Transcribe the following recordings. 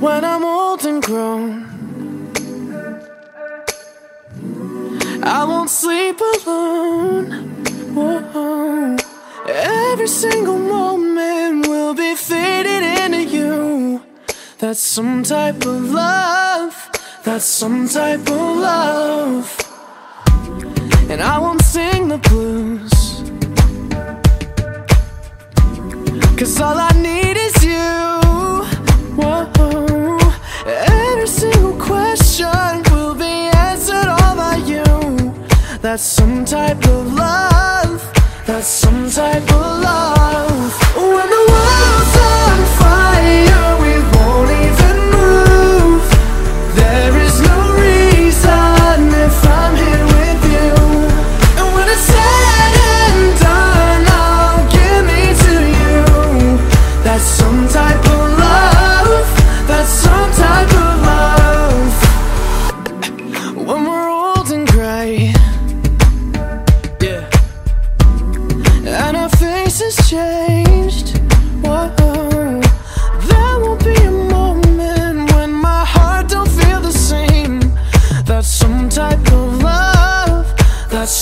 when I'm old and grown. I won't sleep alone. Whoa. Every single moment will be faded into you. That's some type of love. That's some type of love. And I won't sing the blues. Cause all I That's some type of love. That's some type of love.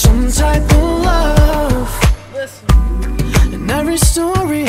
some type of love. Listen. And every story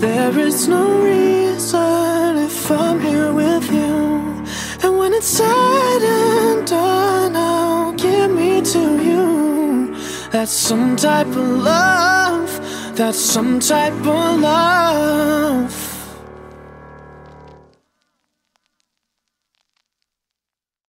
There is no reason if I'm here with you. And when it's said and done, I'll give me to you. That's some type of love. That's some type of love.